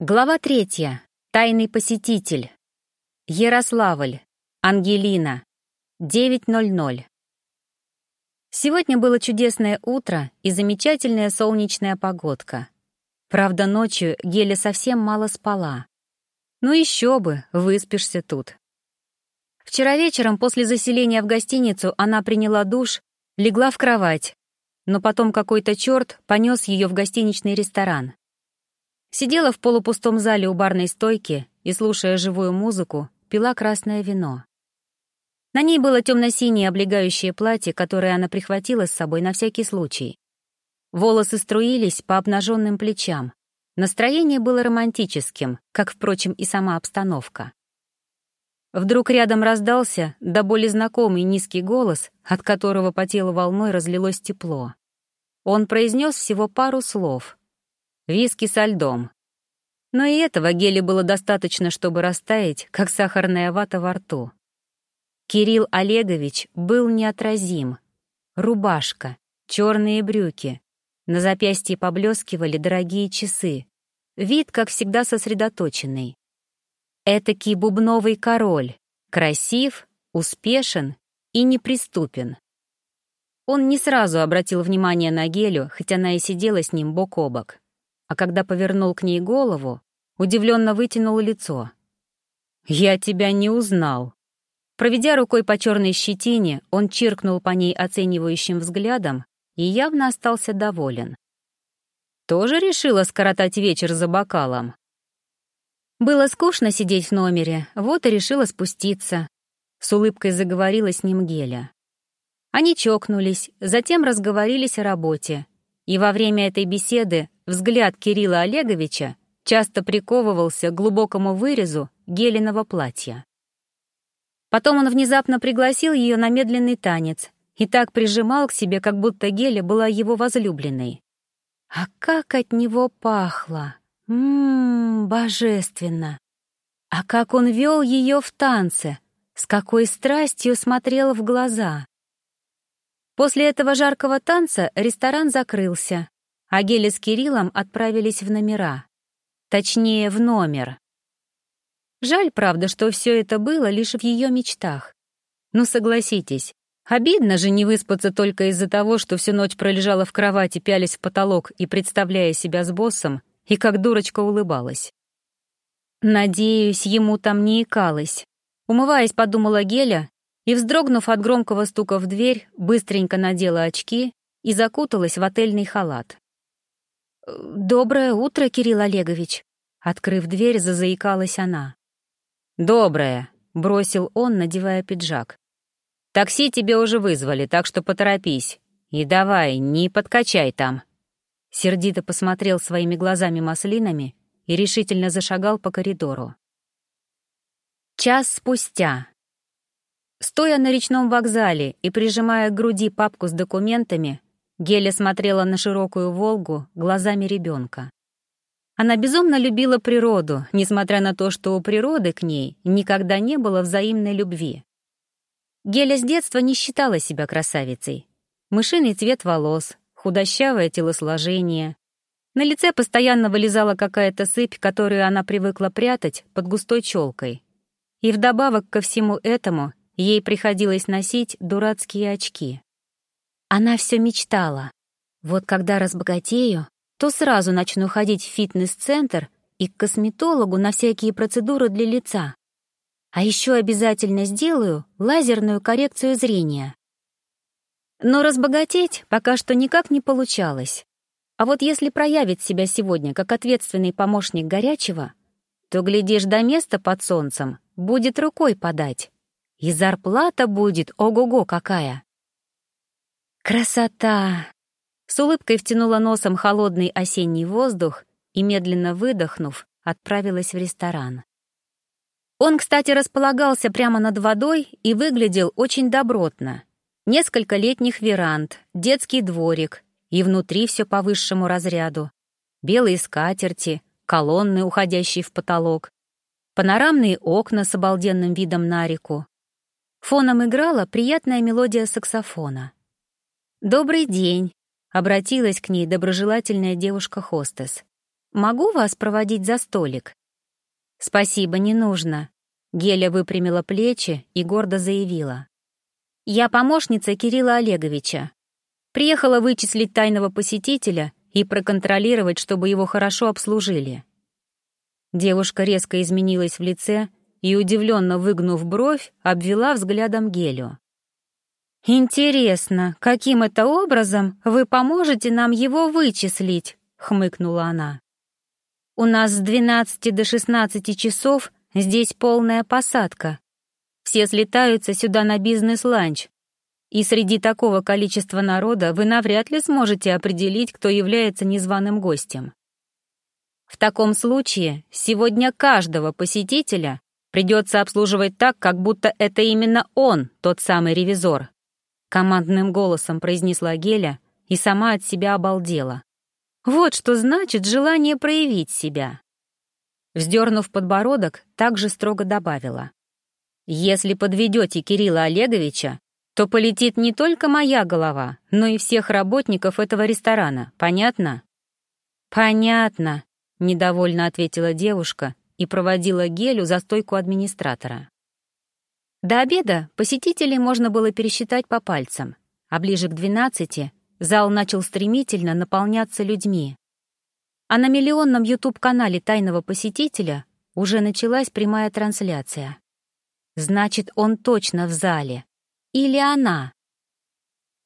Глава третья. Тайный посетитель. Ярославль. Ангелина. 9.00. Сегодня было чудесное утро и замечательная солнечная погодка. Правда, ночью Геля совсем мало спала. Ну еще бы, выспишься тут. Вчера вечером после заселения в гостиницу она приняла душ, легла в кровать, но потом какой-то черт понес ее в гостиничный ресторан. Сидела в полупустом зале у барной стойки и, слушая живую музыку, пила красное вино. На ней было темно-синее облегающее платье, которое она прихватила с собой на всякий случай. Волосы струились по обнаженным плечам. Настроение было романтическим, как, впрочем, и сама обстановка. Вдруг рядом раздался до боли знакомый низкий голос, от которого по телу волной разлилось тепло. Он произнес всего пару слов, виски со льдом. Но и этого гели было достаточно, чтобы растаять, как сахарная вата во рту. Кирилл Олегович был неотразим. Рубашка, черные брюки. На запястье поблескивали дорогие часы. Вид, как всегда, сосредоточенный. Этакий бубновый король. Красив, успешен и неприступен. Он не сразу обратил внимание на Гелю, хотя она и сидела с ним бок о бок а когда повернул к ней голову, удивленно вытянул лицо. «Я тебя не узнал». Проведя рукой по черной щетине, он чиркнул по ней оценивающим взглядом и явно остался доволен. «Тоже решила скоротать вечер за бокалом?» Было скучно сидеть в номере, вот и решила спуститься. С улыбкой заговорила с ним Геля. Они чокнулись, затем разговорились о работе. И во время этой беседы Взгляд Кирилла Олеговича часто приковывался к глубокому вырезу гелиного платья. Потом он внезапно пригласил ее на медленный танец и так прижимал к себе, как будто Геля была его возлюбленной. А как от него пахло! Ммм, божественно! А как он вел ее в танце, с какой страстью смотрел в глаза! После этого жаркого танца ресторан закрылся, а Геля с Кириллом отправились в номера. Точнее, в номер. Жаль, правда, что все это было лишь в ее мечтах. Ну, согласитесь, обидно же не выспаться только из-за того, что всю ночь пролежала в кровати, пялись в потолок и представляя себя с боссом, и как дурочка улыбалась. Надеюсь, ему там не икалось. Умываясь, подумала Геля и, вздрогнув от громкого стука в дверь, быстренько надела очки и закуталась в отельный халат. «Доброе утро, Кирилл Олегович!» Открыв дверь, зазаикалась она. «Доброе!» — бросил он, надевая пиджак. «Такси тебе уже вызвали, так что поторопись. И давай, не подкачай там!» Сердито посмотрел своими глазами-маслинами и решительно зашагал по коридору. Час спустя. Стоя на речном вокзале и прижимая к груди папку с документами, Геля смотрела на широкую Волгу глазами ребенка. Она безумно любила природу, несмотря на то, что у природы к ней никогда не было взаимной любви. Геля с детства не считала себя красавицей. Мышиный цвет волос, худощавое телосложение. На лице постоянно вылезала какая-то сыпь, которую она привыкла прятать под густой челкой. И вдобавок ко всему этому ей приходилось носить дурацкие очки. Она все мечтала. Вот когда разбогатею, то сразу начну ходить в фитнес-центр и к косметологу на всякие процедуры для лица. А еще обязательно сделаю лазерную коррекцию зрения. Но разбогатеть пока что никак не получалось. А вот если проявить себя сегодня как ответственный помощник горячего, то, глядишь, до места под солнцем будет рукой подать. И зарплата будет ого-го какая. Красота! С улыбкой втянула носом холодный осенний воздух и, медленно выдохнув, отправилась в ресторан. Он, кстати, располагался прямо над водой и выглядел очень добротно. Несколько летних веранд, детский дворик, и внутри все по высшему разряду. Белые скатерти, колонны, уходящие в потолок, панорамные окна с обалденным видом на реку. Фоном играла приятная мелодия саксофона — «Добрый день», — обратилась к ней доброжелательная девушка-хостес. могу вас проводить за столик?» «Спасибо, не нужно». Геля выпрямила плечи и гордо заявила. «Я помощница Кирилла Олеговича. Приехала вычислить тайного посетителя и проконтролировать, чтобы его хорошо обслужили». Девушка резко изменилась в лице и, удивленно выгнув бровь, обвела взглядом Гелю. «Интересно, каким это образом вы поможете нам его вычислить?» — хмыкнула она. «У нас с 12 до 16 часов здесь полная посадка. Все слетаются сюда на бизнес-ланч. И среди такого количества народа вы навряд ли сможете определить, кто является незваным гостем. В таком случае сегодня каждого посетителя придется обслуживать так, как будто это именно он, тот самый ревизор. Командным голосом произнесла Геля и сама от себя обалдела. Вот что значит желание проявить себя. Вздернув подбородок, также строго добавила. «Если подведете Кирилла Олеговича, то полетит не только моя голова, но и всех работников этого ресторана, понятно?» «Понятно», — недовольно ответила девушка и проводила Гелю за стойку администратора. До обеда посетителей можно было пересчитать по пальцам, а ближе к двенадцати зал начал стремительно наполняться людьми. А на миллионном YouTube-канале тайного посетителя уже началась прямая трансляция. Значит, он точно в зале. Или она.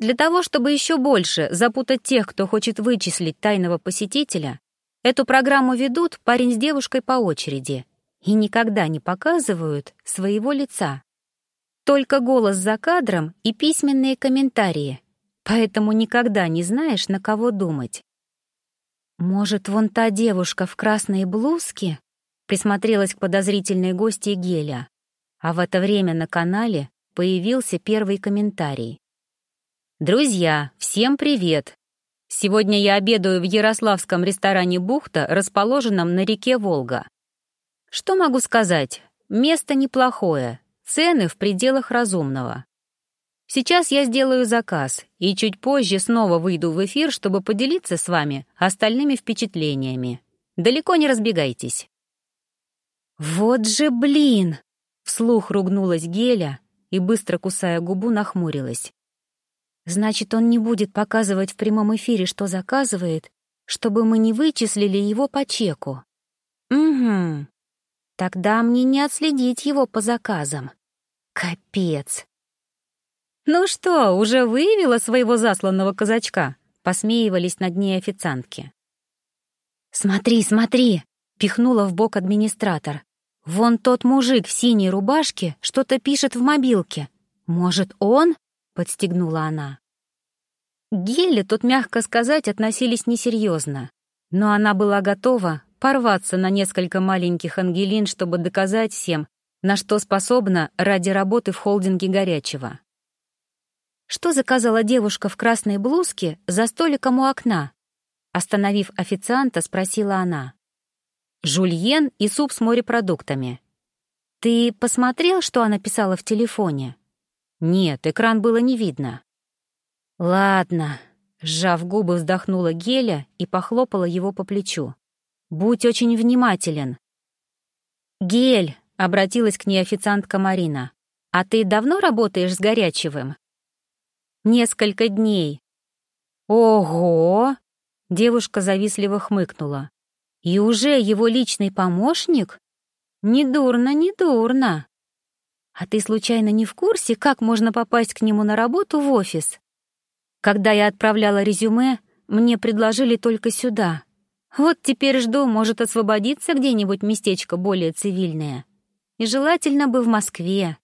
Для того, чтобы еще больше запутать тех, кто хочет вычислить тайного посетителя, Эту программу ведут парень с девушкой по очереди и никогда не показывают своего лица. Только голос за кадром и письменные комментарии, поэтому никогда не знаешь, на кого думать. «Может, вон та девушка в красной блузке?» присмотрелась к подозрительной гости Геля, а в это время на канале появился первый комментарий. «Друзья, всем привет! Сегодня я обедаю в ярославском ресторане «Бухта», расположенном на реке Волга. Что могу сказать? Место неплохое, цены в пределах разумного. Сейчас я сделаю заказ, и чуть позже снова выйду в эфир, чтобы поделиться с вами остальными впечатлениями. Далеко не разбегайтесь. «Вот же блин!» — вслух ругнулась Геля и, быстро кусая губу, нахмурилась. Значит, он не будет показывать в прямом эфире, что заказывает, чтобы мы не вычислили его по чеку. Угу. Тогда мне не отследить его по заказам. Капец. Ну что, уже выявила своего засланного казачка? Посмеивались над ней официантки. «Смотри, смотри!» — пихнула в бок администратор. «Вон тот мужик в синей рубашке что-то пишет в мобилке. Может, он?» подстегнула она. К Геле тут, мягко сказать, относились несерьезно, но она была готова порваться на несколько маленьких ангелин, чтобы доказать всем, на что способна ради работы в холдинге горячего. Что заказала девушка в красной блузке за столиком у окна? Остановив официанта, спросила она. «Жульен и суп с морепродуктами». «Ты посмотрел, что она писала в телефоне?» Нет, экран было не видно. Ладно, сжав губы, вздохнула Геля и похлопала его по плечу. Будь очень внимателен. Гель, обратилась к ней официантка Марина. А ты давно работаешь с Горячевым? Несколько дней. Ого! Девушка завистливо хмыкнула. И уже его личный помощник? Недурно, недурно. «А ты случайно не в курсе, как можно попасть к нему на работу в офис?» Когда я отправляла резюме, мне предложили только сюда. Вот теперь жду, может освободиться где-нибудь местечко более цивильное. И желательно бы в Москве.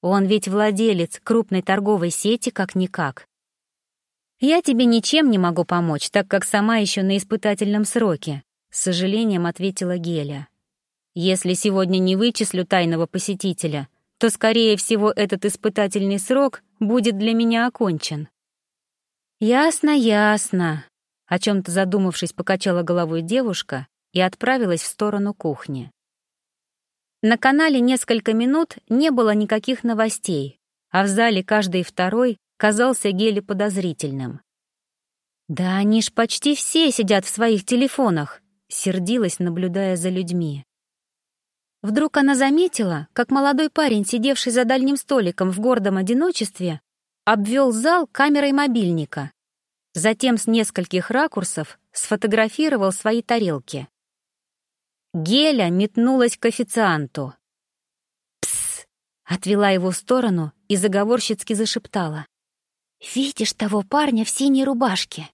Он ведь владелец крупной торговой сети как-никак. «Я тебе ничем не могу помочь, так как сама еще на испытательном сроке», — с сожалением ответила Геля. «Если сегодня не вычислю тайного посетителя, то, скорее всего, этот испытательный срок будет для меня окончен. «Ясно, ясно», — о чем-то задумавшись, покачала головой девушка и отправилась в сторону кухни. На канале несколько минут не было никаких новостей, а в зале каждый второй казался Геле подозрительным. «Да они ж почти все сидят в своих телефонах», сердилась, наблюдая за людьми. Вдруг она заметила, как молодой парень, сидевший за дальним столиком в гордом одиночестве, обвел зал камерой мобильника. Затем с нескольких ракурсов сфотографировал свои тарелки. Геля метнулась к официанту. «Пс!» — отвела его в сторону и заговорщицки зашептала. «Видишь того парня в синей рубашке?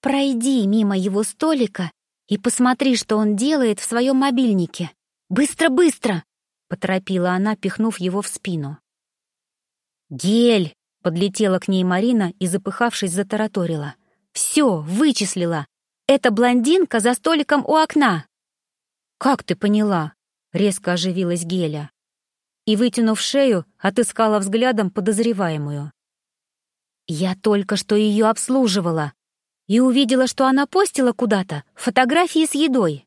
Пройди мимо его столика и посмотри, что он делает в своем мобильнике. «Быстро, быстро!» — поторопила она, пихнув его в спину. «Гель!» — подлетела к ней Марина и, запыхавшись, затараторила. «Все, вычислила! Это блондинка за столиком у окна!» «Как ты поняла?» — резко оживилась Геля. И, вытянув шею, отыскала взглядом подозреваемую. «Я только что ее обслуживала и увидела, что она постила куда-то фотографии с едой.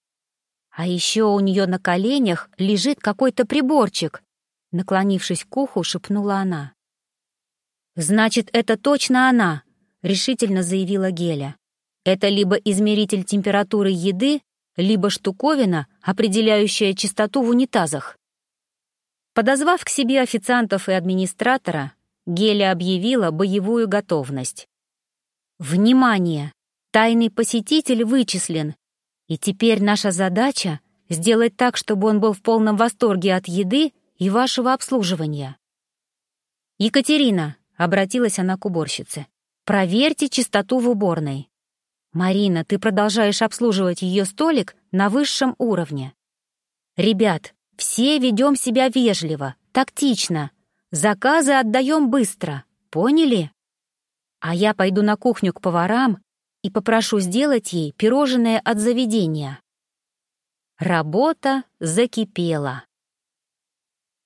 А еще у нее на коленях лежит какой-то приборчик. Наклонившись к уху, шепнула она. «Значит, это точно она», — решительно заявила Геля. «Это либо измеритель температуры еды, либо штуковина, определяющая чистоту в унитазах». Подозвав к себе официантов и администратора, Геля объявила боевую готовность. «Внимание! Тайный посетитель вычислен и теперь наша задача — сделать так, чтобы он был в полном восторге от еды и вашего обслуживания. «Екатерина», — обратилась она к уборщице, — «проверьте чистоту в уборной. Марина, ты продолжаешь обслуживать ее столик на высшем уровне. Ребят, все ведем себя вежливо, тактично. Заказы отдаем быстро, поняли? А я пойду на кухню к поварам и попрошу сделать ей пирожное от заведения. Работа закипела.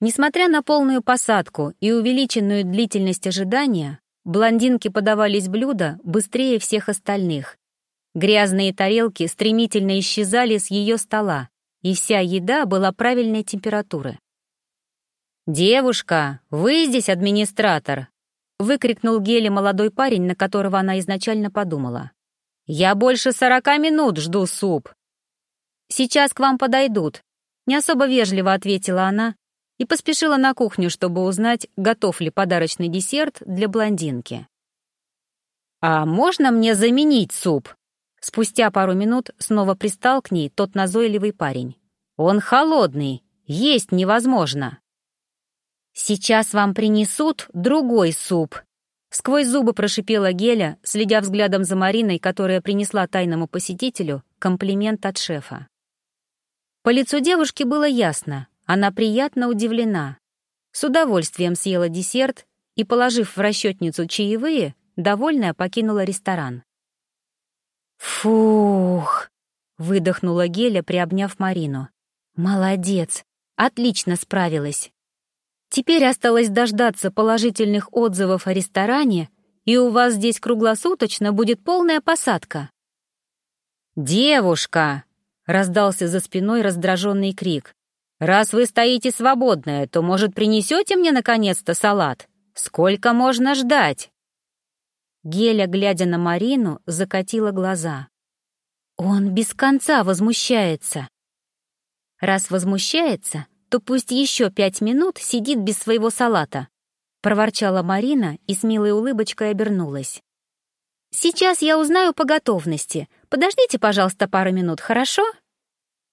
Несмотря на полную посадку и увеличенную длительность ожидания, блондинки подавались блюда быстрее всех остальных. Грязные тарелки стремительно исчезали с ее стола, и вся еда была правильной температуры. «Девушка, вы здесь администратор!» — выкрикнул Гели молодой парень, на которого она изначально подумала. «Я больше сорока минут жду суп». «Сейчас к вам подойдут», — не особо вежливо ответила она и поспешила на кухню, чтобы узнать, готов ли подарочный десерт для блондинки. «А можно мне заменить суп?» Спустя пару минут снова пристал к ней тот назойливый парень. «Он холодный, есть невозможно». «Сейчас вам принесут другой суп», Сквозь зубы прошипела Геля, следя взглядом за Мариной, которая принесла тайному посетителю комплимент от шефа. По лицу девушки было ясно, она приятно удивлена. С удовольствием съела десерт и, положив в расчетницу чаевые, довольная покинула ресторан. «Фух!» — выдохнула Геля, приобняв Марину. «Молодец! Отлично справилась!» Теперь осталось дождаться положительных отзывов о ресторане, и у вас здесь круглосуточно будет полная посадка. «Девушка!» — раздался за спиной раздраженный крик. «Раз вы стоите свободная, то, может, принесете мне наконец-то салат? Сколько можно ждать?» Геля, глядя на Марину, закатила глаза. «Он без конца возмущается». «Раз возмущается, то пусть еще пять минут сидит без своего салата», — проворчала Марина и с милой улыбочкой обернулась. «Сейчас я узнаю по готовности. Подождите, пожалуйста, пару минут, хорошо?»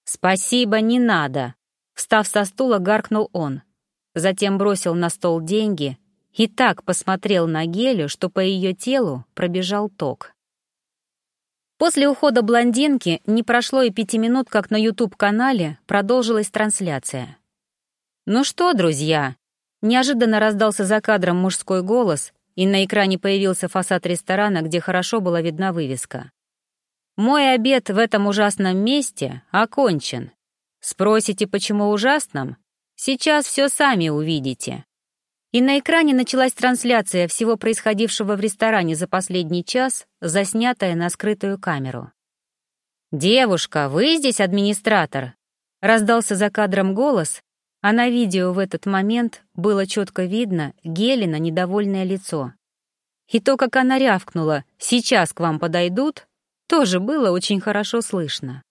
«Спасибо, не надо», — встав со стула, гаркнул он. Затем бросил на стол деньги и так посмотрел на Гелю, что по ее телу пробежал ток. После ухода блондинки не прошло и пяти минут, как на YouTube-канале продолжилась трансляция. «Ну что, друзья?» Неожиданно раздался за кадром мужской голос, и на экране появился фасад ресторана, где хорошо была видна вывеска. «Мой обед в этом ужасном месте окончен. Спросите, почему ужасном? Сейчас все сами увидите». И на экране началась трансляция всего происходившего в ресторане за последний час, заснятая на скрытую камеру. «Девушка, вы здесь администратор?» Раздался за кадром голос, а на видео в этот момент было четко видно Гелина недовольное лицо. И то, как она рявкнула «сейчас к вам подойдут», тоже было очень хорошо слышно.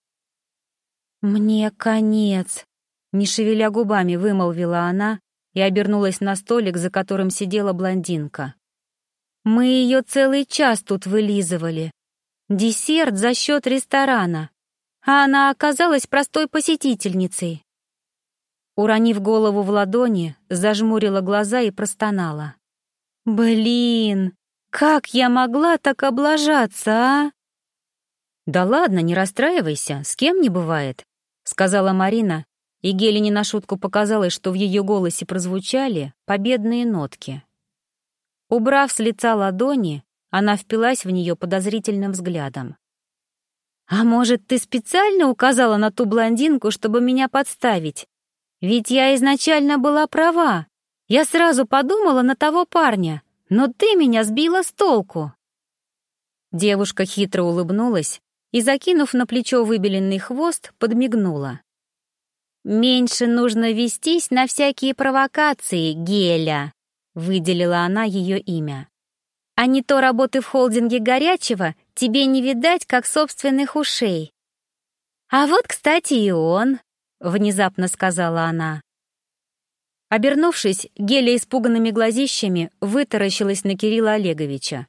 «Мне конец», — не шевеля губами вымолвила она и обернулась на столик, за которым сидела блондинка. «Мы ее целый час тут вылизывали. Десерт за счет ресторана, а она оказалась простой посетительницей». Уронив голову в ладони, зажмурила глаза и простонала. «Блин, как я могла так облажаться, а?» «Да ладно, не расстраивайся, с кем не бывает», — сказала Марина, и Гелине на шутку показалось, что в ее голосе прозвучали победные нотки. Убрав с лица ладони, она впилась в нее подозрительным взглядом. «А может, ты специально указала на ту блондинку, чтобы меня подставить? Ведь я изначально была права. Я сразу подумала на того парня, но ты меня сбила с толку». Девушка хитро улыбнулась и, закинув на плечо выбеленный хвост, подмигнула. «Меньше нужно вестись на всякие провокации, Геля», — выделила она ее имя. «А не то работы в холдинге горячего тебе не видать, как собственных ушей». «А вот, кстати, и он», — внезапно сказала она. Обернувшись, Геля испуганными глазищами вытаращилась на Кирилла Олеговича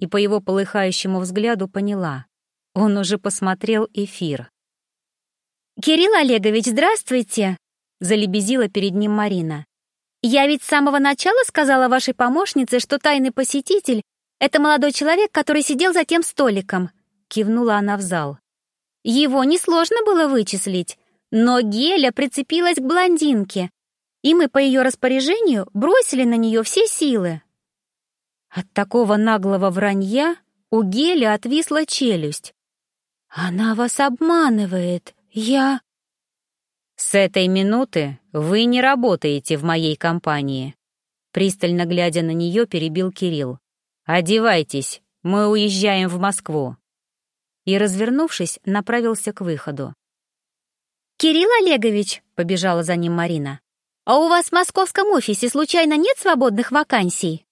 и по его полыхающему взгляду поняла. Он уже посмотрел эфир. «Кирилл Олегович, здравствуйте!» — залебезила перед ним Марина. «Я ведь с самого начала сказала вашей помощнице, что тайный посетитель — это молодой человек, который сидел за тем столиком», — кивнула она в зал. «Его несложно было вычислить, но Геля прицепилась к блондинке, и мы по ее распоряжению бросили на нее все силы». От такого наглого вранья у Геля отвисла челюсть. «Она вас обманывает. Я...» «С этой минуты вы не работаете в моей компании», пристально глядя на нее, перебил Кирилл. «Одевайтесь, мы уезжаем в Москву». И, развернувшись, направился к выходу. «Кирилл Олегович», — побежала за ним Марина, «а у вас в московском офисе случайно нет свободных вакансий?»